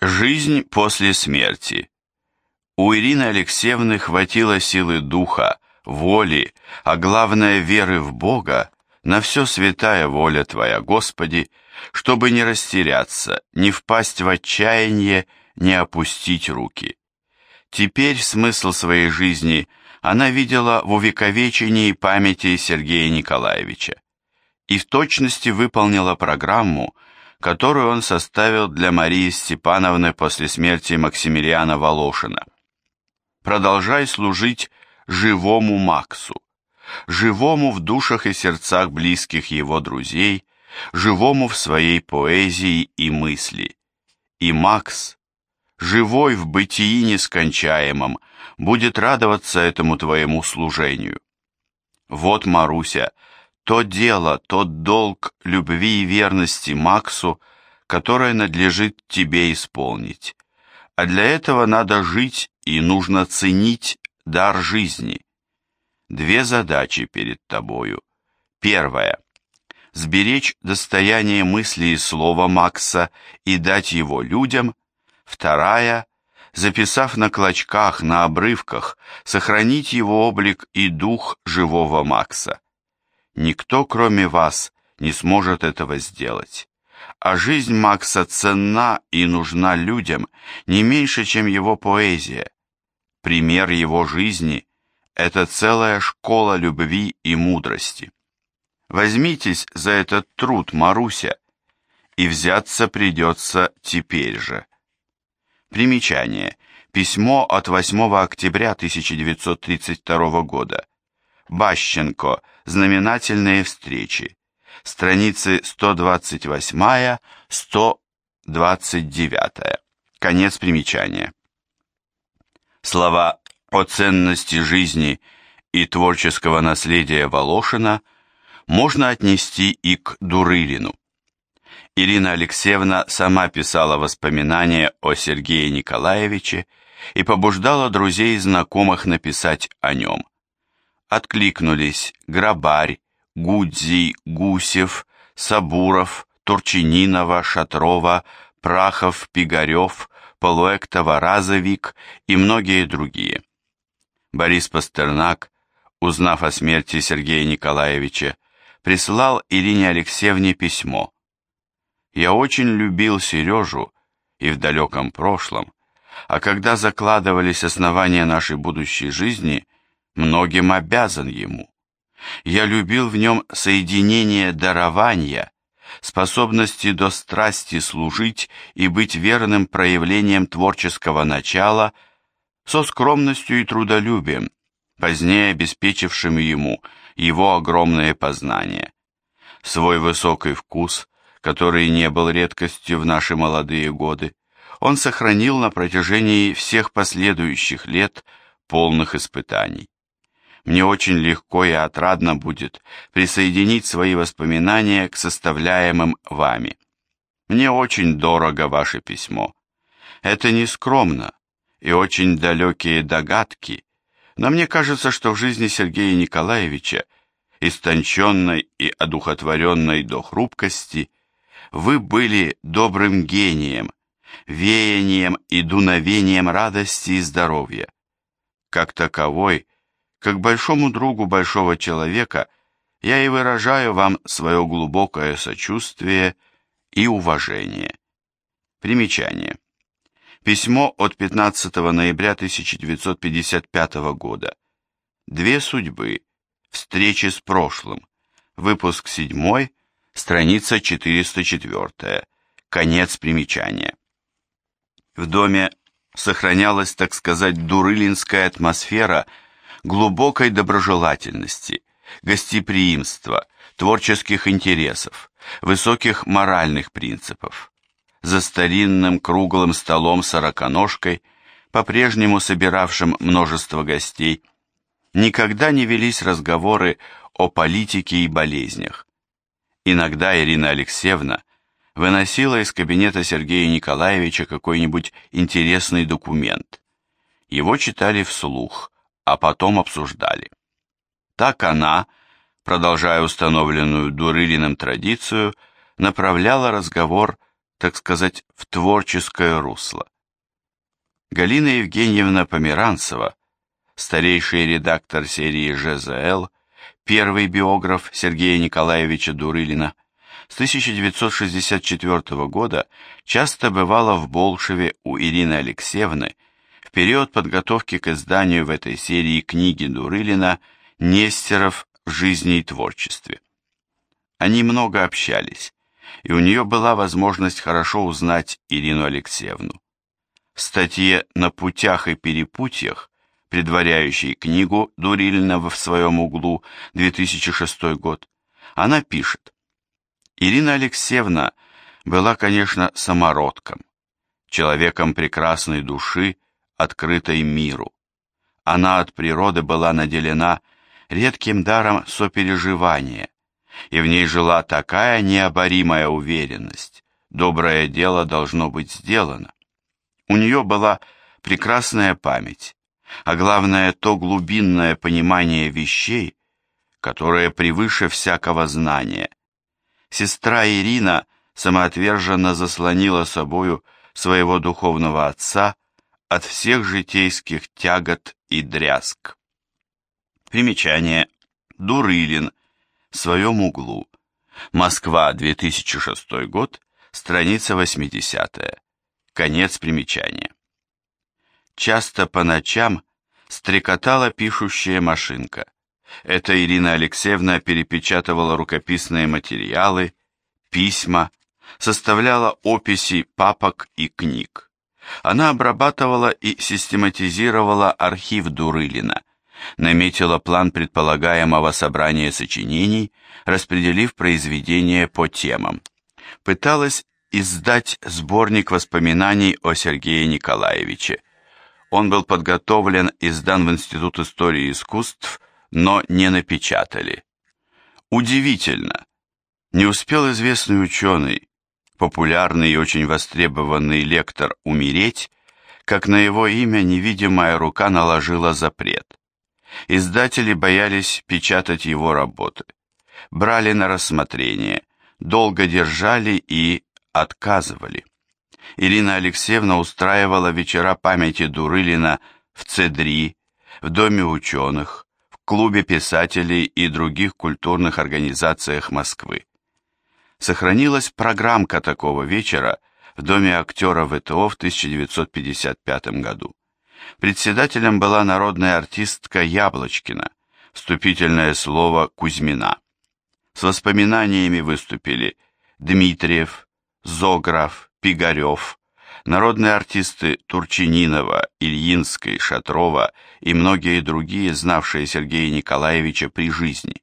Жизнь после смерти. У Ирины Алексеевны хватило силы духа, воли, а главное веры в Бога, на все святая воля Твоя, Господи, чтобы не растеряться, не впасть в отчаяние, не опустить руки. Теперь смысл своей жизни она видела в увековечении памяти Сергея Николаевича и в точности выполнила программу, которую он составил для Марии Степановны после смерти Максимилиана Волошина. Продолжай служить живому Максу, живому в душах и сердцах близких его друзей, живому в своей поэзии и мысли. И Макс, живой в бытии нескончаемом, будет радоваться этому твоему служению. Вот, Маруся, то дело, тот долг любви и верности Максу, которое надлежит тебе исполнить. А для этого надо жить и нужно ценить дар жизни. Две задачи перед тобою. Первая – сберечь достояние мысли и слова Макса и дать его людям. Вторая – записав на клочках, на обрывках, сохранить его облик и дух живого Макса. Никто, кроме вас, не сможет этого сделать. А жизнь Макса ценна и нужна людям не меньше, чем его поэзия. Пример его жизни – это целая школа любви и мудрости. Возьмитесь за этот труд, Маруся, и взяться придется теперь же. Примечание. Письмо от 8 октября 1932 года. Бащенко. Знаменательные встречи. Страницы 128-129. Конец примечания. Слова о ценности жизни и творческого наследия Волошина можно отнести и к Дурылину. Ирина Алексеевна сама писала воспоминания о Сергее Николаевиче и побуждала друзей и знакомых написать о нем откликнулись Грабарь, Гудзи, Гусев, Сабуров, Турчининова, Шатрова, Прахов, Пигарев, Полуэктова, Разовик и многие другие. Борис Пастернак, узнав о смерти Сергея Николаевича, прислал Ирине Алексеевне письмо. «Я очень любил Сережу и в далеком прошлом, а когда закладывались основания нашей будущей жизни – многим обязан ему. Я любил в нем соединение дарования, способности до страсти служить и быть верным проявлением творческого начала со скромностью и трудолюбием, позднее обеспечившим ему его огромные познания. Свой высокий вкус, который не был редкостью в наши молодые годы, он сохранил на протяжении всех последующих лет полных испытаний. Мне очень легко и отрадно будет присоединить свои воспоминания к составляемым вами. Мне очень дорого ваше письмо. Это не скромно и очень далекие догадки, но мне кажется, что в жизни Сергея Николаевича, истонченной и одухотворенной до хрупкости, вы были добрым гением, веянием и дуновением радости и здоровья. Как таковой – как большому другу большого человека, я и выражаю вам свое глубокое сочувствие и уважение. Примечание. Письмо от 15 ноября 1955 года. Две судьбы. Встречи с прошлым. Выпуск 7, страница 404. Конец примечания. В доме сохранялась, так сказать, дурылинская атмосфера – глубокой доброжелательности, гостеприимства, творческих интересов, высоких моральных принципов. За старинным круглым столом сороконожкой, по-прежнему собиравшим множество гостей, никогда не велись разговоры о политике и болезнях. Иногда Ирина Алексеевна выносила из кабинета Сергея Николаевича какой-нибудь интересный документ. Его читали вслух, а потом обсуждали. Так она, продолжая установленную Дурылиным традицию, направляла разговор так сказать, в творческое русло. Галина Евгеньевна Померанцева, старейший редактор серии ЖЗЛ, первый биограф Сергея Николаевича Дурылина, с 1964 года часто бывала в Болшеве у Ирины Алексеевны в период подготовки к изданию в этой серии книги Дурылина «Нестеров в жизни и творчестве». Они много общались, и у нее была возможность хорошо узнать Ирину Алексеевну. В статье «На путях и перепутьях», предваряющей книгу Дурилина в своем углу, 2006 год, она пишет, Ирина Алексеевна была, конечно, самородком, человеком прекрасной души, открытой миру. Она от природы была наделена редким даром сопереживания, и в ней жила такая необоримая уверенность, доброе дело должно быть сделано. У нее была прекрасная память, а главное то глубинное понимание вещей, которое превыше всякого знания. Сестра Ирина самоотверженно заслонила собою своего духовного отца от всех житейских тягот и дрязг. Примечание. Дурылин. В своем углу. Москва, 2006 год, страница 80. Конец примечания. Часто по ночам стрекотала пишущая машинка. Это Ирина Алексеевна перепечатывала рукописные материалы, письма, составляла описи папок и книг. Она обрабатывала и систематизировала архив Дурылина, наметила план предполагаемого собрания сочинений, распределив произведения по темам. Пыталась издать сборник воспоминаний о Сергее Николаевиче. Он был подготовлен и сдан в Институт истории искусств, но не напечатали. Удивительно, не успел известный ученый, популярный и очень востребованный лектор умереть, как на его имя невидимая рука наложила запрет. Издатели боялись печатать его работы. Брали на рассмотрение, долго держали и отказывали. Ирина Алексеевна устраивала вечера памяти Дурылина в Цедри, в Доме ученых, в Клубе писателей и других культурных организациях Москвы. Сохранилась программка такого вечера в Доме актера ВТО в 1955 году. Председателем была народная артистка Яблочкина, вступительное слово Кузьмина. С воспоминаниями выступили Дмитриев, Зограф, Пигарев, народные артисты Турчининова, Ильинской, Шатрова и многие другие, знавшие Сергея Николаевича при жизни.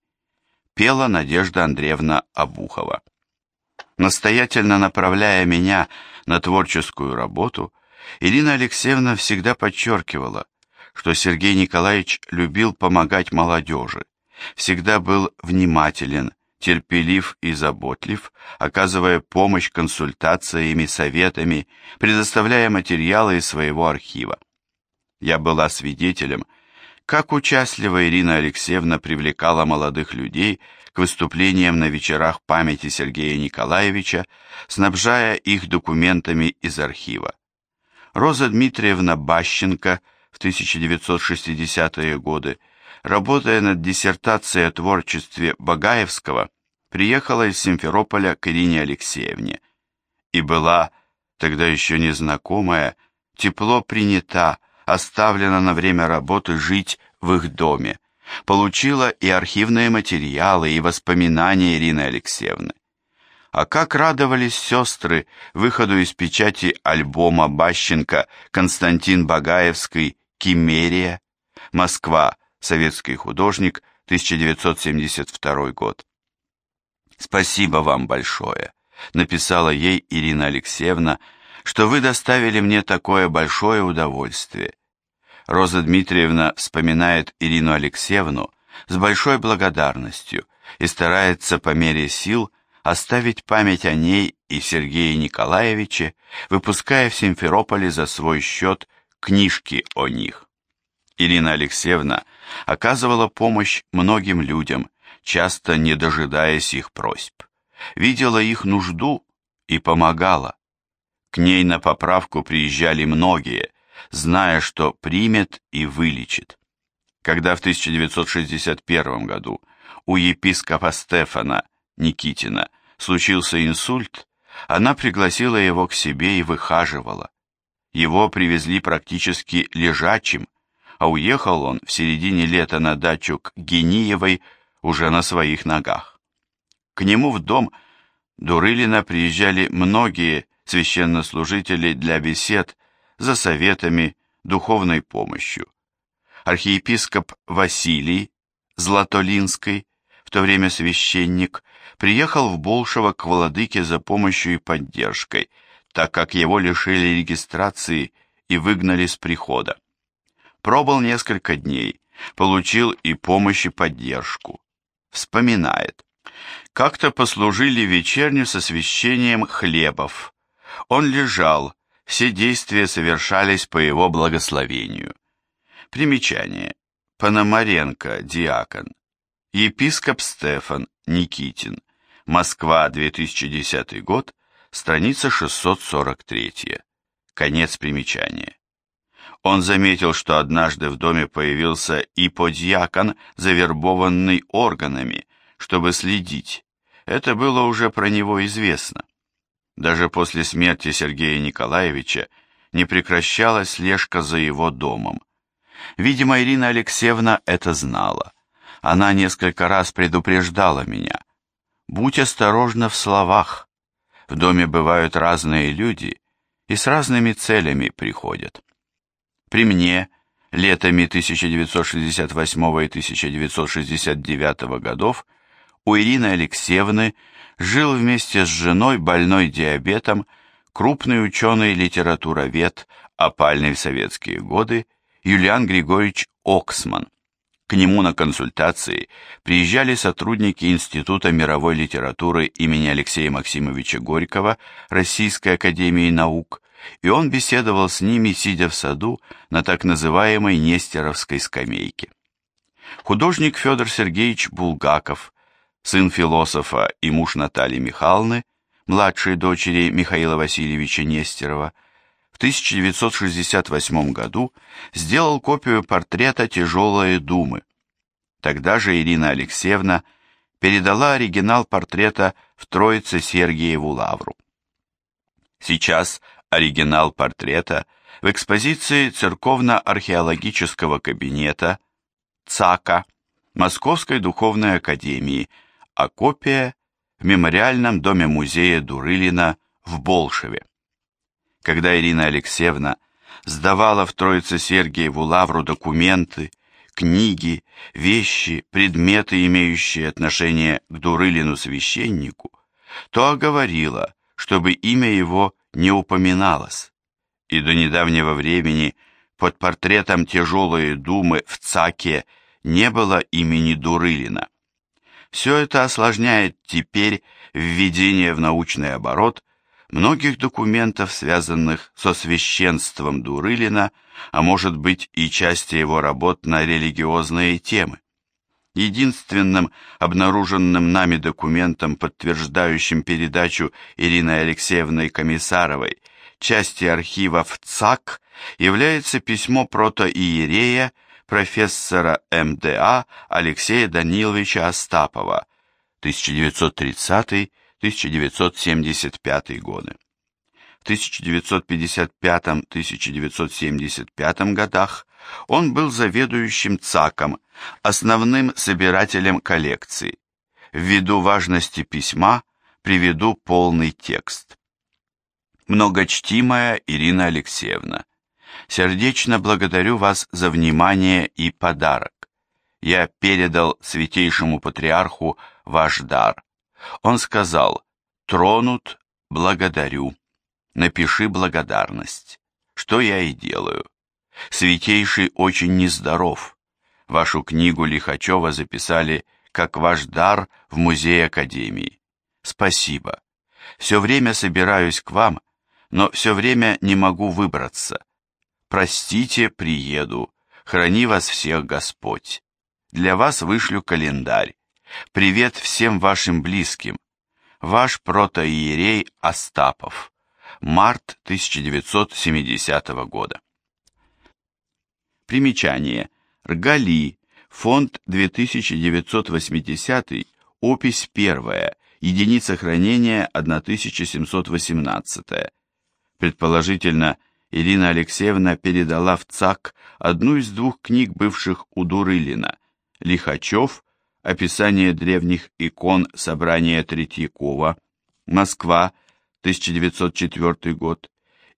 Пела Надежда Андреевна Обухова. Настоятельно направляя меня на творческую работу, Ирина Алексеевна всегда подчеркивала, что Сергей Николаевич любил помогать молодежи, всегда был внимателен, терпелив и заботлив, оказывая помощь консультациями, советами, предоставляя материалы из своего архива. Я была свидетелем, как участливо Ирина Алексеевна привлекала молодых людей к выступлениям на вечерах памяти Сергея Николаевича, снабжая их документами из архива. Роза Дмитриевна Бащенко в 1960-е годы, работая над диссертацией о творчестве Багаевского, приехала из Симферополя к Ирине Алексеевне и была, тогда еще незнакомая, тепло принята, оставлена на время работы жить в их доме, получила и архивные материалы, и воспоминания Ирины Алексеевны. А как радовались сестры выходу из печати альбома Бащенко Константин Багаевский «Кимерия», Москва, советский художник, 1972 год. «Спасибо вам большое», — написала ей Ирина Алексеевна, «что вы доставили мне такое большое удовольствие». Роза Дмитриевна вспоминает Ирину Алексеевну с большой благодарностью и старается по мере сил оставить память о ней и Сергее Николаевиче, выпуская в Симферополе за свой счет книжки о них. Ирина Алексеевна оказывала помощь многим людям, часто не дожидаясь их просьб. Видела их нужду и помогала. К ней на поправку приезжали многие, зная, что примет и вылечит. Когда в 1961 году у епископа Стефана Никитина случился инсульт, она пригласила его к себе и выхаживала. Его привезли практически лежачим, а уехал он в середине лета на дачу к Гениевой уже на своих ногах. К нему в дом Дурылина приезжали многие священнослужители для бесед за советами, духовной помощью. Архиепископ Василий Златолинский, в то время священник, приехал в Болшево к владыке за помощью и поддержкой, так как его лишили регистрации и выгнали с прихода. Пробыл несколько дней, получил и помощь и поддержку. Вспоминает. Как-то послужили вечерню с освящением хлебов. Он лежал, все действия совершались по его благословению. Примечание. Пономаренко, диакон. Епископ Стефан Никитин. Москва, 2010 год, страница 643. Конец примечания. Он заметил, что однажды в доме появился и подьякон, завербованный органами, чтобы следить. Это было уже про него известно. Даже после смерти Сергея Николаевича не прекращалась слежка за его домом. Видимо, Ирина Алексеевна это знала. Она несколько раз предупреждала меня. Будь осторожна в словах. В доме бывают разные люди и с разными целями приходят. При мне летами 1968 и 1969 годов у Ирины Алексеевны жил вместе с женой, больной диабетом, крупный ученый-литературовед, опальный в советские годы, Юлиан Григорьевич Оксман. К нему на консультации приезжали сотрудники Института мировой литературы имени Алексея Максимовича Горького Российской академии наук, и он беседовал с ними, сидя в саду на так называемой Нестеровской скамейке. Художник Федор Сергеевич Булгаков сын философа и муж Натальи Михайловны, младшей дочери Михаила Васильевича Нестерова, в 1968 году сделал копию портрета «Тяжелые думы». Тогда же Ирина Алексеевна передала оригинал портрета в Троице Сергиеву Лавру. Сейчас оригинал портрета в экспозиции Церковно-археологического кабинета ЦАКа Московской духовной академии – а копия в мемориальном доме-музея Дурылина в Болшеве. Когда Ирина Алексеевна сдавала в Троице-Сергиеву лавру документы, книги, вещи, предметы, имеющие отношение к Дурылину-священнику, то оговорила, чтобы имя его не упоминалось, и до недавнего времени под портретом тяжелые думы в ЦАКе не было имени Дурылина. Все это осложняет теперь введение в научный оборот многих документов, связанных со священством Дурылина, а может быть и части его работ на религиозные темы. Единственным обнаруженным нами документом, подтверждающим передачу Ириной Алексеевной Комиссаровой части архивов ЦАК, является письмо протоиерея профессора МДА Алексея Даниловича Остапова 1930-1975 годы. В 1955-1975 годах он был заведующим ЦАКом, основным собирателем коллекции. Ввиду важности письма приведу полный текст. Многочтимая Ирина Алексеевна, Сердечно благодарю вас за внимание и подарок. Я передал святейшему патриарху ваш дар. Он сказал, тронут, благодарю. Напиши благодарность. Что я и делаю. Святейший очень нездоров. Вашу книгу Лихачева записали как ваш дар в музей Академии. Спасибо. Все время собираюсь к вам, но все время не могу выбраться. Простите, приеду. Храни вас всех Господь. Для вас вышлю календарь. Привет всем вашим близким. Ваш протоиерей Остапов. март 1970 года. Примечание. Ргали. Фонд 2980, опись 1, единица хранения 1718. Предположительно, Ирина Алексеевна передала в ЦАК одну из двух книг бывших у Дурылина «Лихачев. Описание древних икон. Собрание Третьякова. Москва. 1904 год»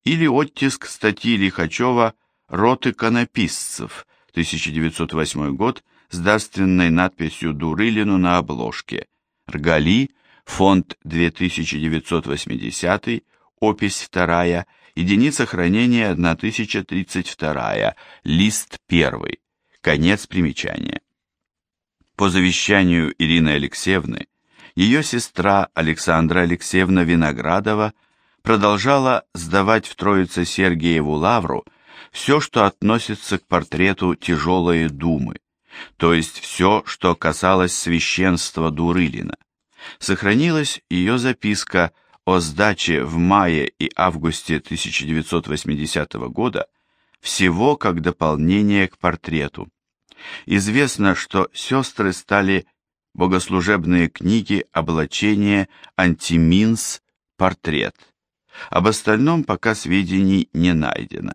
или оттиск статьи Лихачева «Роты конописцев», 1908 год, с дарственной надписью Дурылину на обложке. Ргали, фонд 2980, опись 2, единица хранения 1032, лист 1, конец примечания. По завещанию Ирины Алексеевны, ее сестра Александра Алексеевна Виноградова продолжала сдавать в Троице-Сергиеву лавру все, что относится к портрету тяжелой думы, то есть все, что касалось священства Дурылина. Сохранилась ее записка о сдаче в мае и августе 1980 года всего как дополнение к портрету. Известно, что сестры стали богослужебные книги облачения «Антиминс. Портрет». Об остальном пока сведений не найдено.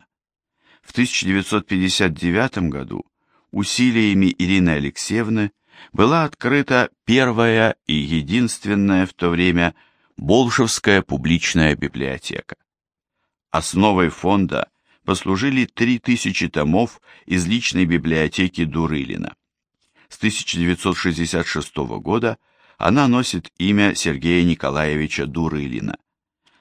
В 1959 году усилиями Ирины Алексеевны была открыта первая и единственная в то время Болшевская публичная библиотека. Основой фонда послужили 3000 томов из личной библиотеки Дурылина. С 1966 года она носит имя Сергея Николаевича Дурылина.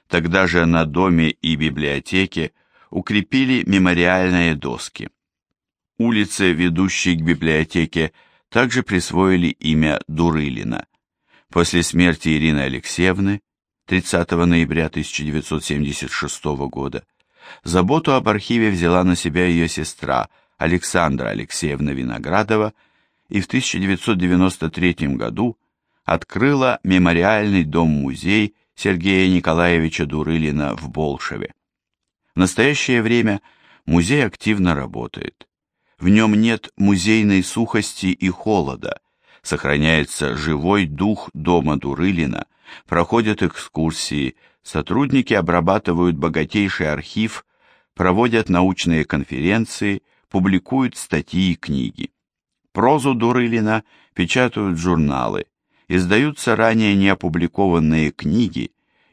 Тогда же на доме и библиотеке укрепили мемориальные доски. Улицы, ведущие к библиотеке, также присвоили имя Дурылина. После смерти Ирины Алексеевны 30 ноября 1976 года заботу об архиве взяла на себя ее сестра Александра Алексеевна Виноградова и в 1993 году открыла мемориальный дом-музей Сергея Николаевича Дурылина в Болшеве. В настоящее время музей активно работает. В нем нет музейной сухости и холода, сохраняется живой дух дома Дурылина, проходят экскурсии, сотрудники обрабатывают богатейший архив, проводят научные конференции, публикуют статьи и книги. Прозу Дурылина печатают журналы, издаются ранее не опубликованные книги,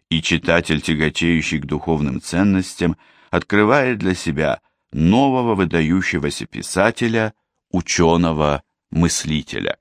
и читатель, тяготеющий к духовным ценностям, открывает для себя нового выдающегося писателя, ученого, мыслителя.